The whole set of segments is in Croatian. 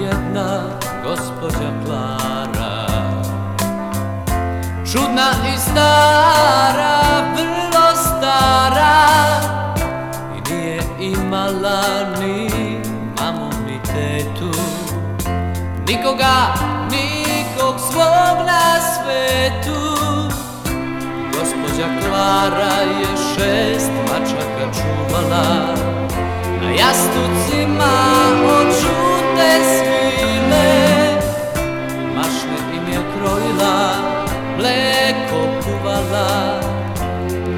jedna gospođa Klara. Čudna i stara, vrlo stara. I nije imala ni mamu ni tetu. Nikoga, nikog svog na svetu. Gospođa Klara je šest mačaka čuvala Na jastucima.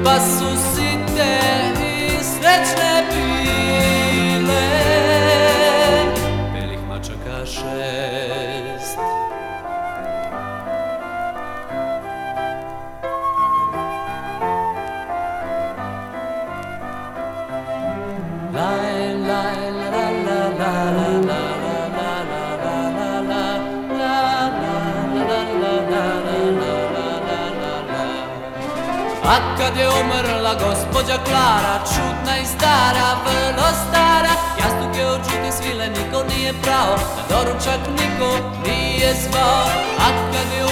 Pa su site i srećne bile. Belih mačaka šest. Laj, A kad je umrla gospođa Klara, čudna i stara, vrlo stara Jastuke od žute svile niko nije prao, na doručak niko nije zvao. A kad je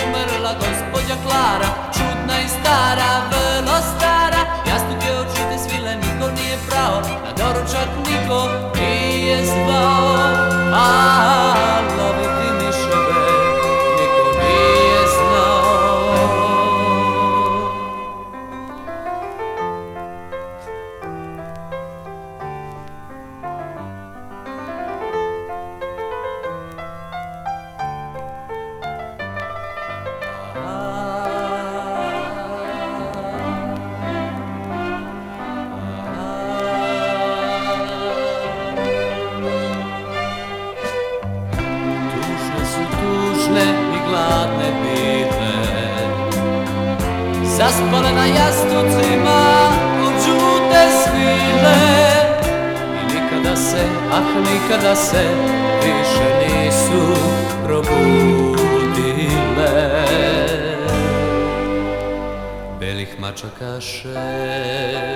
i gladne bile Zaspale na jastucima od žute svile. I nikada se, ah nikada se više nisu probudile. Belih mačaka šest